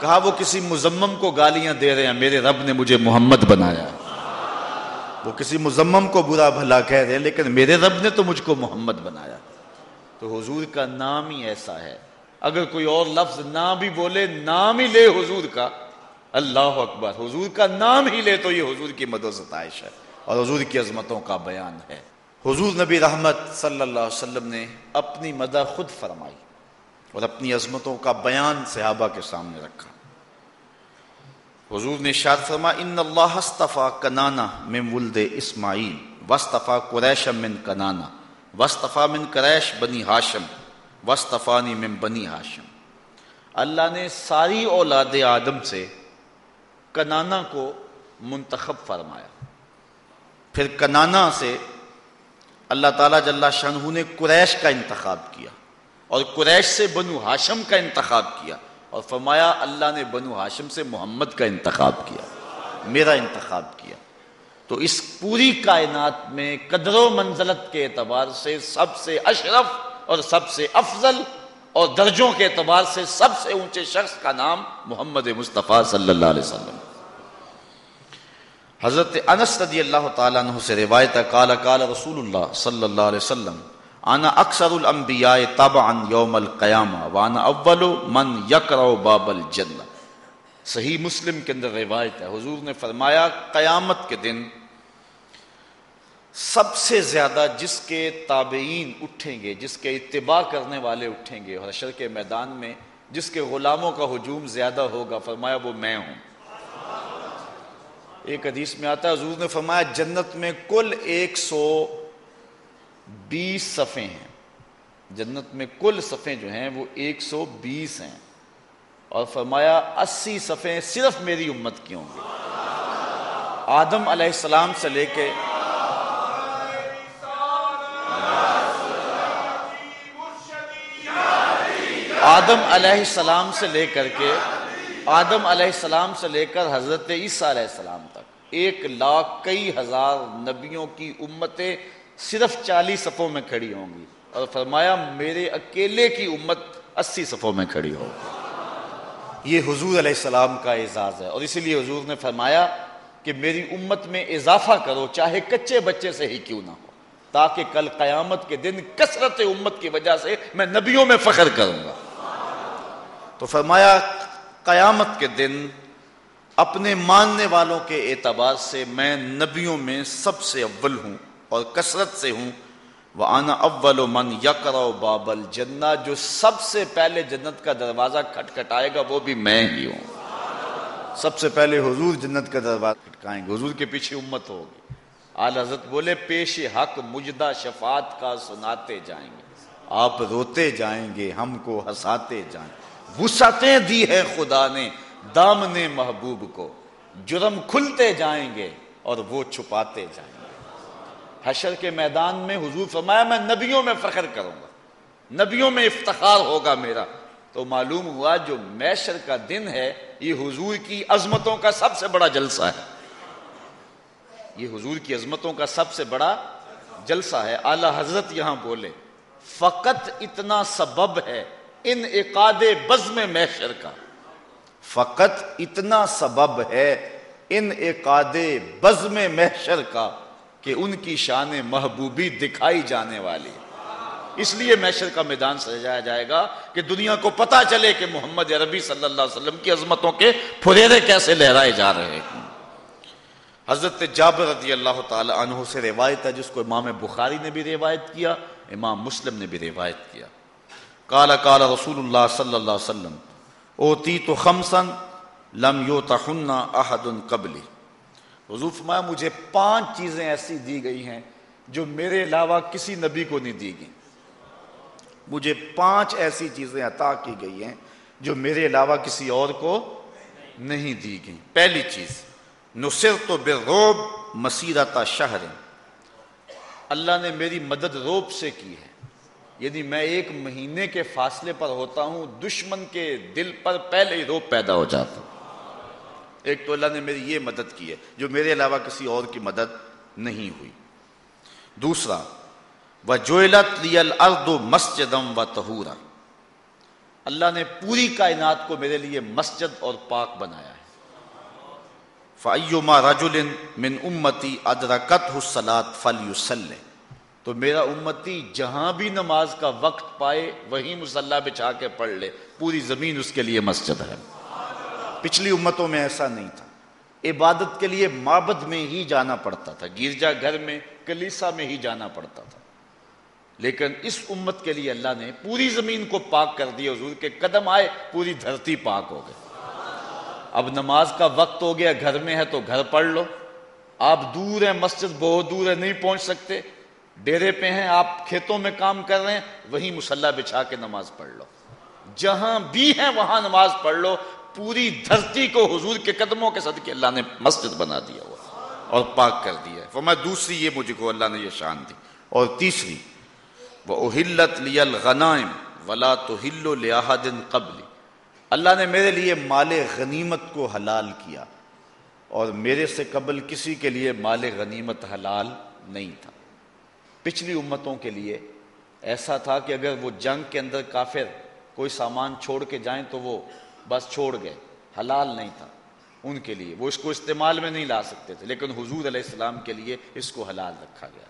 کہا، وہ کسی مزمم کو گالیاں دے رہے ہیں، میرے رب نے مجھے محمد بنایا وہ کسی مزمم کو برا بھلا کہہ رہے ہیں لیکن میرے رب نے تو مجھ کو محمد بنایا۔ تو حضور کا نام ہی ایسا ہے۔ اگر کوئی اور لفظ نہ بھی بولے، نام ہی لے حضور کا۔ اللہ اکبر۔ حضور کا نام ہی لے تو یہ حضور کی مد و ستائش ہے اور حضور کی عظمتوں کا بیان ہے۔ حضور نبی رحمت صلی اللہ علیہ وسلم نے اپنی مدہ خود فرمائی اور اپنی عظمتوں کا بیان صحابہ کے سامنے رکھا۔ حضور نے شاد فرما، ان اللہ استفا کنانا من ولد اسماعیل وصطفا قریش من کنانا وصطفا من قریش بنی ہاشم وصطفانی من بنی ہاشم۔ اللہ نے ساری اولاد آدم سے کنانا کو منتخب فرمایا۔ پھر کنانا سے اللہ تعالیٰ جل شاہ نے قریش کا انتخاب کیا اور قریش سے بنو ہاشم کا انتخاب کیا۔ اور فرمایا اللہ نے بنو ہاشم سے محمد کا انتخاب کیا، میرا انتخاب کیا۔ تو اس پوری کائنات میں قدر و منزلت کے اعتبار سے سب سے اشرف اور سب سے افضل اور درجوں کے اعتبار سے سب سے اونچے شخص کا نام محمد مصطفیٰ صلی اللہ علیہ وسلم۔ حضرت انس رضی اللہ تعالیٰ عنہ سے روایت قال قال رسول اللہ صلی اللہ علیہ وسلم انا اکثر الانبیاء طبعا یوم القیامہ وانا اول من یکرو باب الجنہ. صحیح مسلم کے اندر روایت ہے، حضور نے فرمایا، قیامت کے دن سب سے زیادہ جس کے تابعین اٹھیں گے، جس کے اتباع کرنے والے اٹھیں گے حشر کے میدان میں جس کے غلاموں کا ہجوم زیادہ ہوگا، فرمایا وہ میں ہوں۔ ایک حدیث میں آتا ہے، حضور نے فرمایا، جنت میں کل ایک سو بیس صفے ہیں۔ جنت میں کل صفے جو ہیں وہ ایک سو بیس ہیں۔ اور فرمایا، اسی صفے صرف میری امت کی ہوں گے۔ آدم علیہ السلام سے لے کے آدم علیہ السلام سے لے کر کے آدم علیہ السلام سے لے کر حضرت عیسیٰ علیہ السلام تک ایک لاکھ کئی ہزار نبیوں کی امتیں صرف چالیس صفوں میں کھڑی ہوں گی۔ اور فرمایا، میرے اکیلے کی امت اسی صفوں میں کھڑی ہوگی یہ حضور علیہ السلام کا اعزاز ہے۔ اور اسی لیے حضور نے فرمایا کہ میری امت میں اضافہ کرو، چاہے کچے بچے سے ہی کیوں نہ ہو، تاکہ کل قیامت کے دن کثرت امت کی وجہ سے میں نبیوں میں فخر کروں گا۔ تو فرمایا، قیامت کے دن اپنے ماننے والوں کے اعتبار سے میں نبیوں میں سب سے اول ہوں۔ اور کثرت سے ہوں۔ وہ آنا اول من یکر بابل جنا جو سب سے پہلے جنت کا دروازہ کھٹکھٹائے گا، وہ بھی میں ہی ہوں۔ سب سے پہلے حضور جنت کا دروازہ کھٹکائیں گے، حضور کے پیچھے امت ہوگی۔ آل حضرت بولے، پیش حق، مجدہ شفاعت کا سناتے جائیں گے۔ آپ روتے جائیں گے، ہم کو ہساتے جائیں۔ وسعتیں دی ہے خدا نے، دامن محبوب کو۔ جرم کھلتے جائیں گے اور وہ چھپاتے جائیں گے۔ حشر کے میدان میں حضور فرمایا، میں نبیوں میں فخر کروں گا، نبیوں میں افتخار ہوگا میرا۔ تو معلوم ہوا جو میشر کا دن ہے، یہ حضور کی عظمتوں کا سب سے بڑا جلسہ ہے۔ یہ حضور کی عظمتوں کا سب سے بڑا جلسہ ہے۔ اعلی حضرت یہاں بولے، فقط اتنا سبب ہے ان اقاد بزم محشر کا۔ فقط اتنا سبب ہے ان اقاد بزم محشر کا۔ کہ ان کی شان محبوبی دکھائی جانے والی۔ اس لیے محشر کا میدان سجایا جائے گا کہ دنیا کو پتا چلے کہ محمد عربی صلی اللہ علیہ وسلم کی عظمتوں کے پھریرے کیسے لہرائے جا رہے ہیں۔ حضرت جابر رضی اللہ تعالی عنہ سے روایت ہے، جس کو امام بخاری نے بھی روایت کیا، امام مسلم نے بھی روایت کیا۔ کالا کالا رسول اللہ صلی اللہ علیہ وسلم اوتی تو خمسن لم یو تخنا احد قبلی حضور فرمایا، مجھے پانچ چیزیں ایسی دی گئی ہیں جو میرے علاوہ کسی نبی کو نہیں دی گئی مجھے پانچ ایسی چیزیں عطا کی گئی ہیں جو میرے علاوہ کسی اور کو نہیں دی گئی پہلی چیز نصر تو بے روب مسیرتا شہر۔ اللہ نے میری مدد روب سے کی ہے۔ یعنی میں ایک مہینے کے فاصلے پر ہوتا ہوں، دشمن کے دل پر پہلے ہی روب پیدا ہو جاتا۔ ہوں ایک تو اللہ نے میری یہ مدد کی ہے، جو میرے علاوہ کسی اور کی مدد نہیں ہوئی۔ دوسرا وہ لیل اردو مسجدم و تہورا اللہ نے پوری کائنات کو میرے لیے مسجد اور پاک بنایا ہے۔ فعیما رجول من امتی ادرکت حسلات فل تو میرا امتی جہاں بھی نماز کا وقت پائے وہی مسلح بچھا کے پڑھ لے، پوری زمین اس کے لیے مسجد ہے۔ پچھلی امتوں میں ایسا نہیں تھا۔ عبادت کے لیے معبد میں ہی جانا پڑتا تھا، گرجا گھر میں، کلیسا میں ہی جانا پڑتا تھا۔ لیکن اس امت کے لیے اللہ نے پوری زمین کو پاک کر دیا حضور کے قدم آئے، پوری دھرتی پاک ہو گئی۔ اب نماز کا وقت ہو گیا، گھر میں ہے تو گھر پڑھ لو۔ آپ دور ہیں، مسجد بہت دور ہے، نہیں پہنچ سکتے۔ ڈیرے پہ ہیں، آپ کھیتوں میں کام کر رہے ہیں، وہیں مسلح بچھا کے نماز پڑھ لو۔ جہاں بھی ہیں، وہاں نماز پڑھ لو۔ پوری دھرتی کو حضور کے قدموں کے صدقے اللہ نے مسجد بنا دیا ہوا اور پاک کر دیا ہے۔ فرمایا، دوسری یہ مجھے کو اللہ نے یہ شان دی۔ اور تیسری وہ اہلت لیل غنائم ولا تو ہلو دن قبلی اللہ نے میرے لیے مال غنیمت کو حلال کیا۔ اور میرے سے قبل کسی کے لیے مال غنیمت حلال نہیں تھا۔ پچھلی امتوں کے لیے ایسا تھا کہ اگر وہ جنگ کے اندر کافر کوئی سامان چھوڑ کے جائیں تو وہ بس چھوڑ گئے۔ حلال نہیں تھا۔ ان کے لیے۔ وہ اس کو استعمال میں نہیں لا سکتے تھے، لیکن حضور علیہ السلام کے لیے اس کو حلال رکھا گیا۔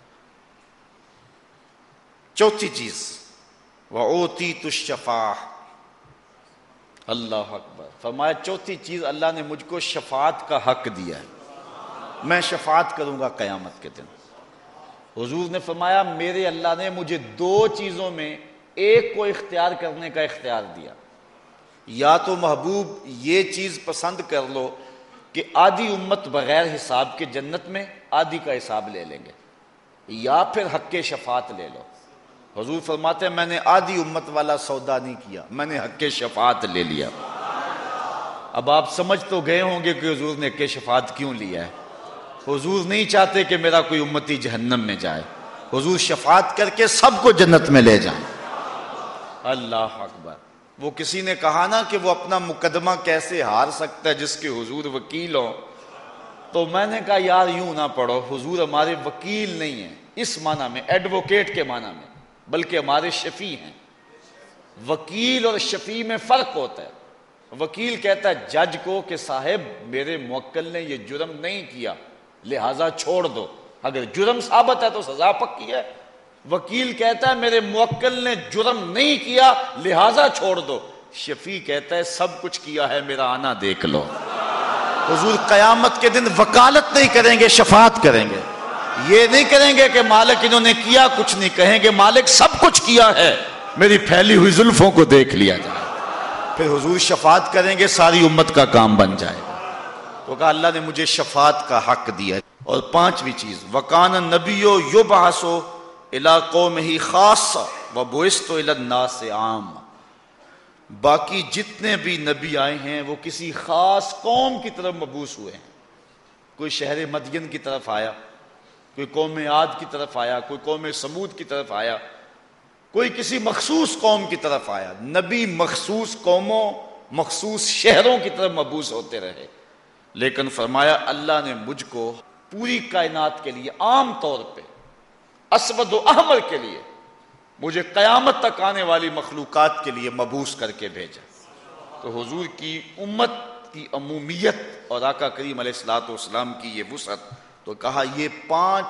چوتھی چیز وہ اوتی تشفا اللہ اکبر۔ فرمایا، چوتھی چیز، اللہ نے مجھ کو شفاعت کا حق دیا ہے۔ میں شفاعت کروں گا قیامت کے دن۔ حضور نے فرمایا، میرے اللہ نے مجھے دو چیزوں میں ایک کو اختیار کرنے کا اختیار دیا۔ یا تو محبوب یہ چیز پسند کر لو کہ آدھی امت بغیر حساب کے جنت میں آدھی کا حساب لے لیں گے، یا پھر حق شفاعت لے لو۔ حضور فرماتے ہیں، میں نے آدھی امت والا سودا نہیں کیا، میں نے حق شفاعت لے لیا۔ اب آپ سمجھ تو گئے ہوں گے کہ حضور نے حق شفاعت کیوں لیا ہے۔ حضور نہیں چاہتے کہ میرا کوئی امتی جہنم میں جائے۔ حضور شفاعت کر کے سب کو جنت میں لے جائیں۔ اللہ اکبر۔ وہ کسی نے کہا نا کہ وہ اپنا مقدمہ کیسے ہار سکتا ہے جس کے حضور وکیل ہوں؟ تو میں نے کہا، یار یوں نہ پڑھو، حضور ہمارے وکیل نہیں ہیں، اس معنی میں ایڈوکیٹ کے معنی میں، بلکہ ہمارے شفیع ہیں۔ وکیل اور شفیع میں فرق ہوتا ہے۔ وکیل کہتا ہے، جج کو کہ صاحب، میرے موکل نے یہ جرم نہیں کیا، لہذا چھوڑ دو۔ اگر جرم ثابت ہے تو سزا پکی ہے۔ وکیل کہتا ہے میرے موکل نے جرم نہیں کیا، لہذا چھوڑ دو۔ شفیع کہتا ہے سب کچھ کیا ہے، میرا آنا دیکھ لو۔ حضور قیامت کے دن وکالت نہیں کریں گے، شفاعت کریں گے۔ یہ نہیں کریں گے کہ مالک انہوں نے کیا، کچھ نہیں کہیں گے۔ مالک سب کچھ کیا ہے۔ میری پھیلی ہوئی زلفوں کو دیکھ لیا جائے۔ پھر حضور شفاعت کریں گے، ساری امت کا کام بن جائے۔ گا تو کہا اللہ نے مجھے شفاعت کا حق دیا۔ اور پانچویں چیز وکان نبیو یو بحثو علاقوں میں ہی خاص و بوئس تو الناس عام باقی جتنے بھی نبی آئے ہیں، وہ کسی خاص قوم کی طرف مبوس ہوئے ہیں۔ کوئی شہر مدین کی طرف آیا، کوئی قوم عاد کی طرف آیا، کوئی قوم سمود کی طرف آیا، کوئی کسی مخصوص قوم کی طرف آیا۔ نبی مخصوص قوموں، مخصوص شہروں کی طرف مبوس ہوتے رہے۔ لیکن فرمایا، اللہ نے مجھ کو پوری کائنات کے لیے عام طور پہ اسود و احمر کے لیے مجھے قیامت تک آنے والی مخلوقات کے لیے مبوس کر کے بھیجا۔ تو حضور کی امت کی عمومیت اور آقا کریم علیہ السلاۃ والسلام کی یہ وسعت تو کہا، یہ پانچ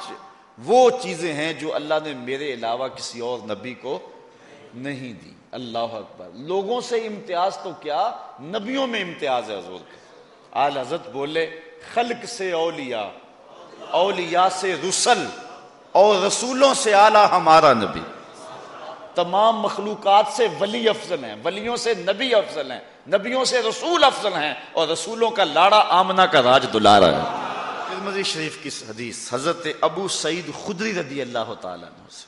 وہ چیزیں ہیں جو اللہ نے میرے علاوہ کسی اور نبی کو نہیں دی۔ اللہ اکبر۔ لوگوں سے امتیاز تو کیا؟ نبیوں میں امتیاز ہے حضور کا آل حضرت بولے، خلق سے اولیاء اولیاء سے رسل۔ اور رسولوں سے اعلیٰ ہمارا نبی۔ تمام مخلوقات سے ولی افضل ہیں، ولیوں سے نبی افضل ہیں، نبیوں سے رسول افضل ہیں اور رسولوں کا لاڑا آمنا کا راج دلارا ہے۔ ترمذی شریف کی حدیث، حضرت ابو سعید خدری رضی اللہ تعالیٰ عنہ سے۔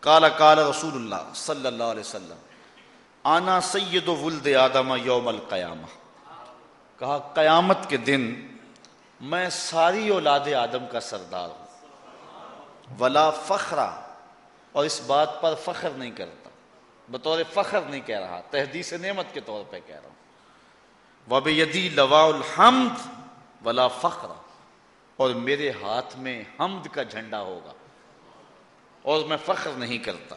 کالا کالا رسول اللہ صلی اللہ علیہ وسلم، آنا سید ولد آدم یوم القیامہ۔ کہا، قیامت کے دن میں ساری اولاد آدم کا سردار ہوں۔ ولا فخرا اور اس بات پر فخر نہیں کرتا بطور فخر نہیں کہہ رہا تحدیث نعمت کے طور پہ کہہ رہا ہوں۔ وب یدی لوا الحمد ولا فخر اور میرے ہاتھ میں حمد کا جھنڈا ہوگا اور میں فخر نہیں کرتا۔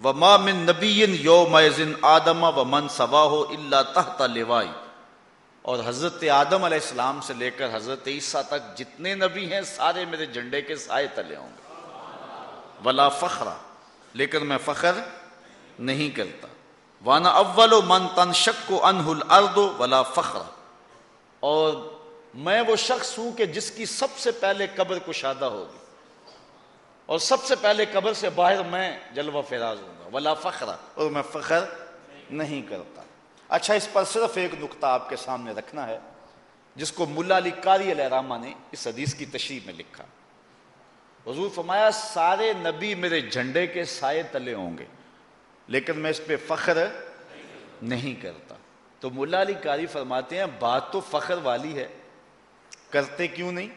وہ ماں من نبی یوم آدم و من سوا ہو اللہ تحت لوائی اور حضرت آدم علیہ السلام سے لے کر حضرت عیسیٰ تک جتنے نبی ہیں سارے میرے جھنڈے کے سائے تلے ہوں گے۔ ولا فخرا لیکن میں فخر نہیں کرتا۔ وانا اول و من تن شک و انہ الرد ولا فخر۔ اور میں وہ شخص ہوں کہ جس کی سب سے پہلے قبر کشادہ ہوگی۔ اور سب سے پہلے قبر سے باہر میں جلوہ فراز ہوں گا۔ ولا فخرا اور میں فخر نہیں کرتا۔ اچھا اس پر صرف ایک نقطہ آپ کے سامنے رکھنا ہے، جس کو ملا علی قاری علیہ رامہ نے اس حدیث کی تشریح میں لکھا۔ حضور فرمایا، سارے نبی میرے جھنڈے کے سائے تلے ہوں گے، لیکن میں اس پہ فخر نہیں کرتا۔ تو ملا علی کاری فرماتے ہیں، بات تو فخر والی ہے، کرتے کیوں نہیں؟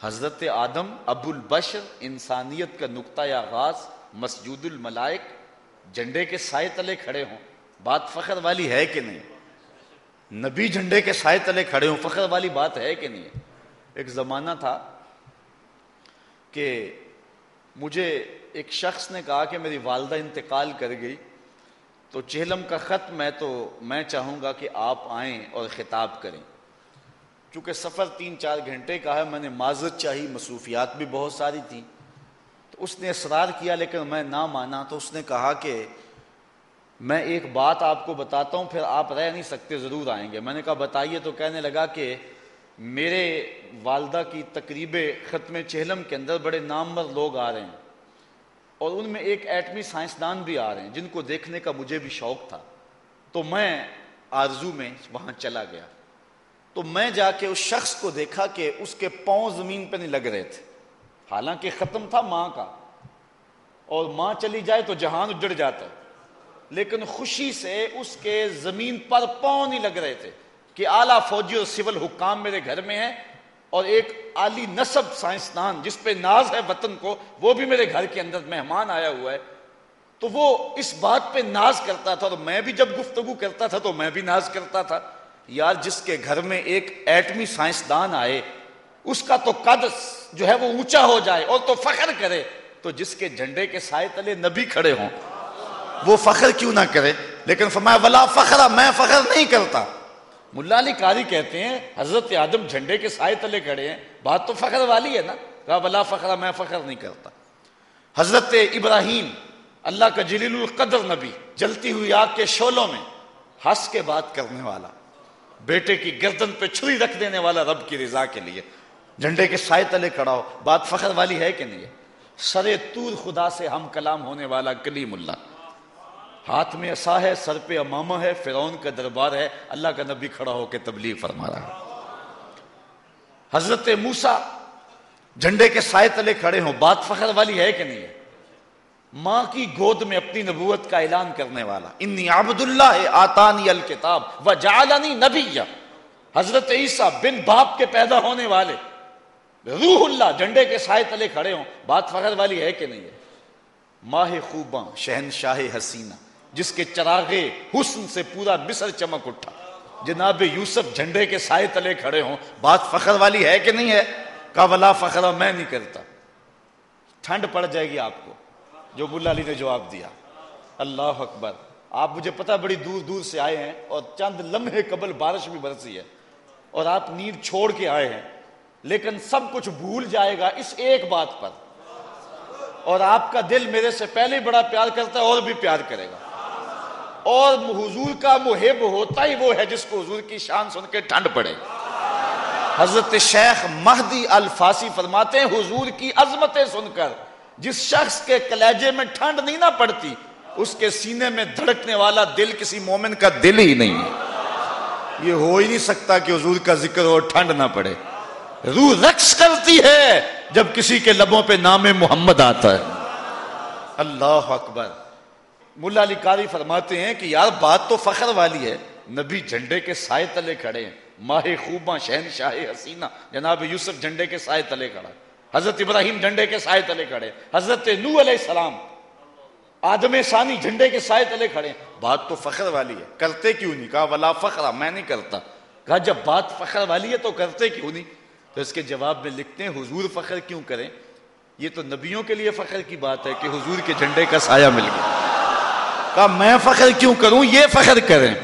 حضرت آدم ابو البشر انسانیت کا نقطۂ آغاز مسجود الملائک، جھنڈے کے سائے تلے کھڑے ہوں۔ بات فخر والی ہے کہ نہیں؟ نبی جھنڈے کے سائے تلے کھڑے ہوں، فخر والی بات ہے کہ نہیں؟ ایک زمانہ تھا کہ مجھے ایک شخص نے کہا کہ میری والدہ انتقال کر گئی، تو چہلم کا خط میں تو میں چاہوں گا کہ آپ آئیں اور خطاب کریں۔ چونکہ سفر تین چار گھنٹے کا ہے، میں نے معذرت چاہی، مصروفیات بھی بہت ساری تھیں۔ تو اس نے اصرار کیا، لیکن میں نہ مانا، تو اس نے کہا کہ میں ایک بات آپ کو بتاتا ہوں، پھر آپ رہ نہیں سکتے، ضرور آئیں گے۔ میں نے کہا، بتائیے، تو کہنے لگا کہ میرے والدہ کی تقریب ختم چہلم کے اندر بڑے نامور لوگ آ رہے ہیں اور ان میں ایک ایٹمی سائنسدان بھی آ رہے ہیں جن کو دیکھنے کا مجھے بھی شوق تھا۔ تو میں آرزو میں وہاں چلا گیا۔ تو میں جا کے اس شخص کو دیکھا کہ اس کے پاؤں زمین پہ نہیں لگ رہے تھے۔ حالانکہ ختم تھا ماں کا۔ اور ماں چلی جائے تو جہان اجڑ جاتا لیکن خوشی سے اس کے زمین پر پاؤں نہیں لگ رہے تھے۔ کہ اعلیٰ فوجی اور سول حکام میرے گھر میں ہیں اور ایک عالی نصب سائنسدان جس پہ ناز ہے وطن کو، وہ بھی میرے گھر کے اندر مہمان آیا ہوا ہے۔ تو وہ اس بات پہ ناز کرتا تھا اور میں بھی جب گفتگو کرتا تھا تو میں بھی ناز کرتا تھا۔ یار، جس کے گھر میں ایک ایٹمی سائنسدان آئے، اس کا تو قد جو ہے وہ اونچا ہو جائے اور تو فخر کرے۔ تو جس کے جھنڈے کے سائے تلے نبی کھڑے ہوں، وہ فخر کیوں نہ کرے؟ لیکن فرمایا، ولا فخرا میں فخر نہیں کرتا۔ ملا علی قاری کہتے ہیں، حضرت آدم جھنڈے کے سائے تلے کھڑے ہیں، بات تو فخر والی ہے نا۔ کہا، ولا فخرا میں فخر نہیں کرتا۔ حضرت ابراہیم، اللہ کا جلیل القدر نبی، جلتی ہوئی آگ کے شولوں میں ہنس کے بات کرنے والا، بیٹے کی گردن پہ چھری رکھ دینے والا رب کی رضا کے لیے، جھنڈے کے سائے تلے کھڑا ہو، بات فخر والی ہے کہ نہیں ہے؟ سر تور خدا سے ہم کلام ہونے والا کلیم اللہ۔ ہاتھ میں ایسا ہے، سر پہ امامہ ہے، فرعون کا دربار ہے۔ اللہ کا نبی کھڑا ہو کے تبلیغ فرما رہا ہے۔ حضرت موسا جھنڈے کے سائے تلے کھڑے ہوں۔ بات فخر والی ہے کہ نہیں؟ ہے ماں کی گود میں اپنی نبوت کا اعلان کرنے والا۔ انی عبد اللہ آتانی الکتاب و جعلنی نبی حضرت عیسیٰ بن باپ کے پیدا ہونے والے۔ روح اللہ جھنڈے کے سائے تلے کھڑے ہوں۔ بات فخر والی ہے کہ نہیں ہے؟ ماہ خوباں، شہنشاہ حسینہ۔ جس کے چراغے حسن سے پورا مصر چمک اٹھا۔ جناب یوسف جھنڈے کے سائے تلے کھڑے ہوں۔ بات فخر والی ہے کہ نہیں ہے؟ کا ولا فخر میں نہیں کرتا۔ ٹھنڈ پڑ جائے گی آپ کو۔ جو ملا علی نے جواب دیا۔ اللہ اکبر۔ آپ مجھے پتا بڑی دور دور سے آئے ہیں اور چند لمحے قبل بارش بھی برسی ہے۔ اور آپ نیند چھوڑ کے آئے ہیں۔ لیکن سب کچھ بھول جائے گا اس ایک بات پر۔ اور آپ کا دل میرے سے پہلے بڑا پیار کرتا ہے اور بھی پیار کرے گا۔ اور حضور کا محب ہوتا ہی وہ ہے جس کو حضور کی شان سن کے ٹھنڈ پڑے۔ حضرت شیخ مہدی الفاسی فرماتے ہیں، حضور کی عظمتیں سن کر، جس شخص کے کلیجے میں ٹھنڈ نہیں نہ پڑتی، اس کے سینے میں دھڑکنے والا دل کسی مومن کا دل ہی نہیں۔ ہے یہ ہو ہی نہیں سکتا کہ حضور کا ذکر ہو ٹھنڈ نہ پڑے۔ روح رقص کرتی ہے جب کسی کے لبوں پہ نام محمد آتا ہے۔ اللہ اکبر۔ ملا علی قاری فرماتے ہیں کہ یار بات تو فخر والی ہے۔ نبی جھنڈے کے سائے تلے کھڑے ہیں۔ ماہ خوباں شہن شاہ حسینہ۔ جناب یوسف جھنڈے کے سائے تلے کھڑا حضرت ابراہیم جھنڈے کے سائے تلے کھڑے حضرت نو علیہ السلام، آدم ثانی جھنڈے کے سائے تلے کھڑے بات تو فخر والی ہے۔ کرتے کیوں نہیں؟ کہا، ولا فخر، میں نہیں کرتا۔ کہا، جب بات فخر والی ہے تو کرتے کیوں نہیں؟ تو اس کے جواب میں لکھتے ہیں، حضور فخر کیوں کریں؟ یہ تو نبیوں کے لیے فخر کی بات ہے کہ حضور کے جھنڈے کا سایہ مل گیا۔ کہا، میں فخر کیوں کروں؟ یہ فخر کریں۔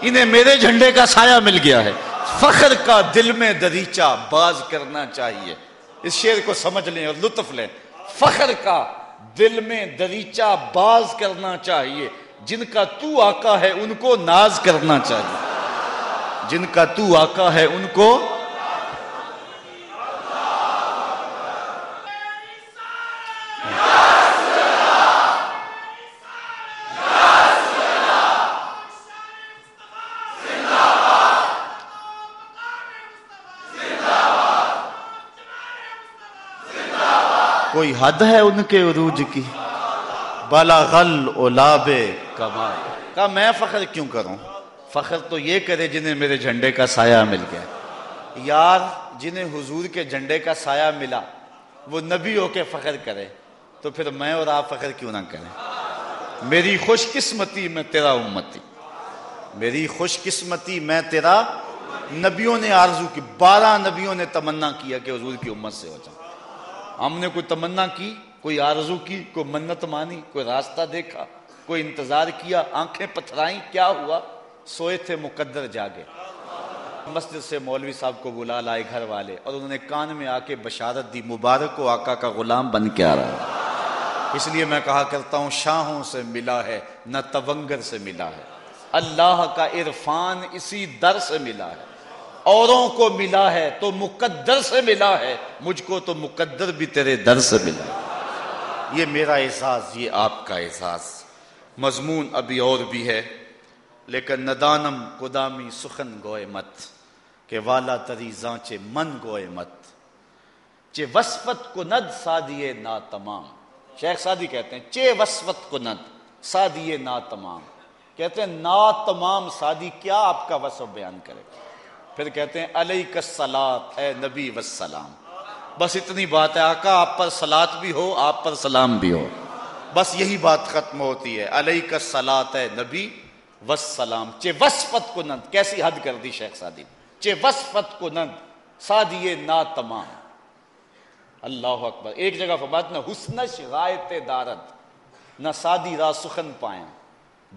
انہیں میرے جھنڈے کا سایہ مل گیا ہے۔ فخر کا دل میں دریچہ باز کرنا چاہیے۔ اس شعر کو سمجھ لیں اور لطف لیں۔ فخر کا دل میں دریچہ باز کرنا چاہیے۔ جن کا تو آقا ہے ان کو ناز کرنا چاہیے۔ جن کا تو آقا ہے ان کو کوئی حد ہے ان کے عروج کی؟ بالا غل اولاب کمال۔ کہا، میں فخر کیوں کروں؟ فخر تو یہ کرے جنہیں میرے جھنڈے کا سایہ مل گیا۔ یار، جنہیں حضور کے جھنڈے کا سایہ ملا، وہ نبی ہو کے فخر کرے۔ تو پھر میں اور آپ فخر کیوں نہ کریں؟ میری خوش قسمتی میں تیرا امتی۔ میری خوش قسمتی میں تیرا نبیوں نے آرزو کی، بارہ نبیوں نے تمنا کیا کہ حضور کی امت سے ہو جاؤں۔ ہم نے کوئی تمنا کی، کوئی آرزو کی، کوئی منت مانی، کوئی راستہ دیکھا، کوئی انتظار کیا، آنکھیں پتھرائیں، کیا ہوا؟ سوئے تھے مقدر جاگے۔ مسجد سے مولوی صاحب کو بلا لائے گھر والے اور انہوں نے کان میں آ کے بشارت دی، مبارک کو آقا کا غلام بن کے آ رہا۔ ہے اس لیے میں کہا کرتا ہوں، شاہوں سے ملا ہے، نہ تونگر سے ملا ہے۔ اللہ کا عرفان اسی در سے ملا ہے۔ اوروں کو ملا ہے تو مقدر سے ملا ہے، مجھ کو تو مقدر بھی تیرے در سے ملا۔ ہے یہ میرا احساس یہ آپ کا احساس مضمون ابھی اور بھی ہے، لیکن ندانم قدامی سخن گوئے مت، کہ والا تری زانچے من گوئے مت۔ چے وسفت کو ند، سادیے نا تمام شیخ سادی کہتے ہیں، چے وسفت کو ند، سادیے نا تمام کہتے ہیں نا تمام سادی کیا آپ کا وصف بیان کرے؟ پھر کہتے ہیں علیہ کسلات اے نبی وسلام بس اتنی بات ہے، آقا، آپ پر سلاد بھی ہو، آپ پر سلام بھی ہو۔ بس یہی بات ختم ہوتی ہے علیہ کا سلات ہے نبی وسلام چے وسفت کو نند، کیسی حد کر دی شیخ سادی؟ چے وسفت کو نند، سادی نا تمام اللہ اکبر۔ ایک جگہ فرمات نہ حسنش غایت دارد، نہ سادی را سخن پائیں۔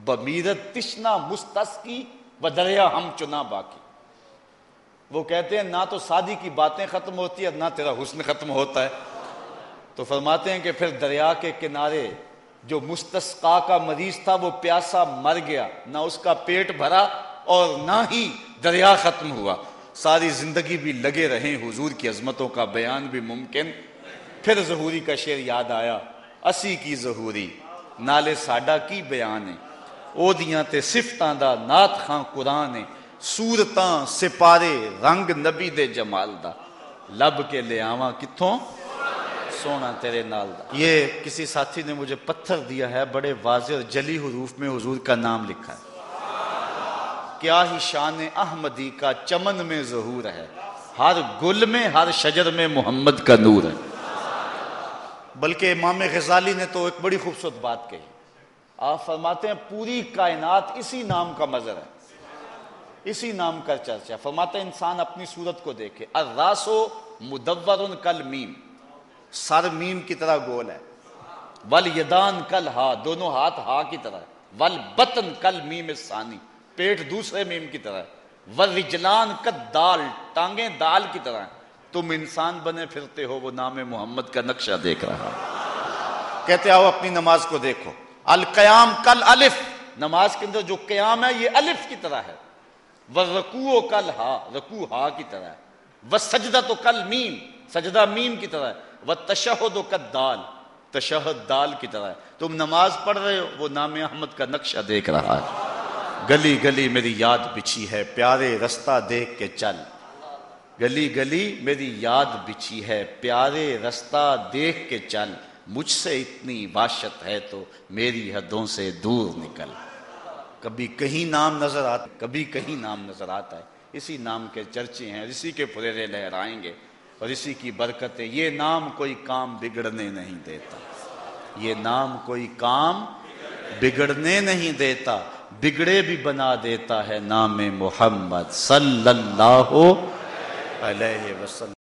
بمیرت تشنا مستسکی و دریا ہم چنا باقی۔ وہ کہتے ہیں، نہ تو سادی کی باتیں ختم ہوتی ہیں نہ تیرا حسن ختم ہوتا ہے. تو فرماتے ہیں کہ پھر دریا کے کنارے جو مستسقا کا مریض تھا، وہ پیاسا مر گیا، نہ اس کا پیٹ بھرا اور نہ ہی دریا ختم ہوا۔ ساری زندگی بھی لگے رہیں حضور کی عظمتوں کا بیان بھی ممکن۔ پھر ظہوری کا شعر یاد آیا، اسی کی ظہوری، نالے ساڈا کی بیان ہے۔ او دیاں تے صفتاں دا نات خاں قرآن ہے۔ سورتاں سپارے رنگ نبی دے جمال دا لب کے لے آواں کتھوں سونا تیرے نال دا یہ کسی ساتھی نے مجھے پتھر دیا ہے بڑے واضح اور جلی حروف میں حضور کا نام لکھا ہے کیا ہی شان احمدی کا چمن میں ظہور ہے ہر گل میں ہر شجر میں محمد کا نور ہے بلکہ امام غزالی نے تو ایک بڑی خوبصورت بات کہی آپ فرماتے ہیں پوری کائنات اسی نام کا مظہر ہے اسی نام کا چرچا۔ فرماتے ہیں انسان اپنی صورت کو دیکھے۔ الراسو مدور کل میم۔ سر میم کی طرح گول ہے۔ ول یدان کل ہا۔ دونوں ہاتھ ہا کی طرح ول بطن کل میم ثانی۔ پیٹ دوسرے میم کی طرح ول رجلان کد دال۔ ٹانگیں دال کی طرح تم انسان بنے پھرتے ہو۔ وہ نام محمد کا نقشہ دیکھ رہا۔ کہتے آؤ اپنی نماز کو دیکھو۔ القیام کل الف۔ نماز کے اندر جو قیام ہے، یہ الف کی طرح ہے۔ وہ رکو کل ہا رکو ہا کی طرح ہے۔ وہ سجدہ تو کل میم سجدہ میم کی طرح ہے۔ وہ تشہد و کد دال تشہد دال کی طرح ہے۔ تم نماز پڑھ رہے ہو، وہ نام احمد کا نقشہ دیکھ رہا ہے۔ گلی گلی میری یاد بچھی ہے، پیارے رستہ دیکھ کے چل۔ گلی گلی میری یاد بچھی ہے، پیارے رستہ دیکھ کے چل۔ مجھ سے اتنی باشت ہے تو میری حدوں سے دور نکل۔ کبھی کہیں نام نظر آتا کبھی کہیں نام نظر آتا ہے۔ اسی نام کے چرچے ہیں، اسی کے پھریرے لہرائیں گے اور اسی کی برکتیں۔ یہ نام کوئی کام بگڑنے نہیں دیتا۔ یہ نام کوئی کام بگڑنے نہیں دیتا۔ بگڑے بھی بنا دیتا ہے نام محمد صلی اللہ علیہ وسلم۔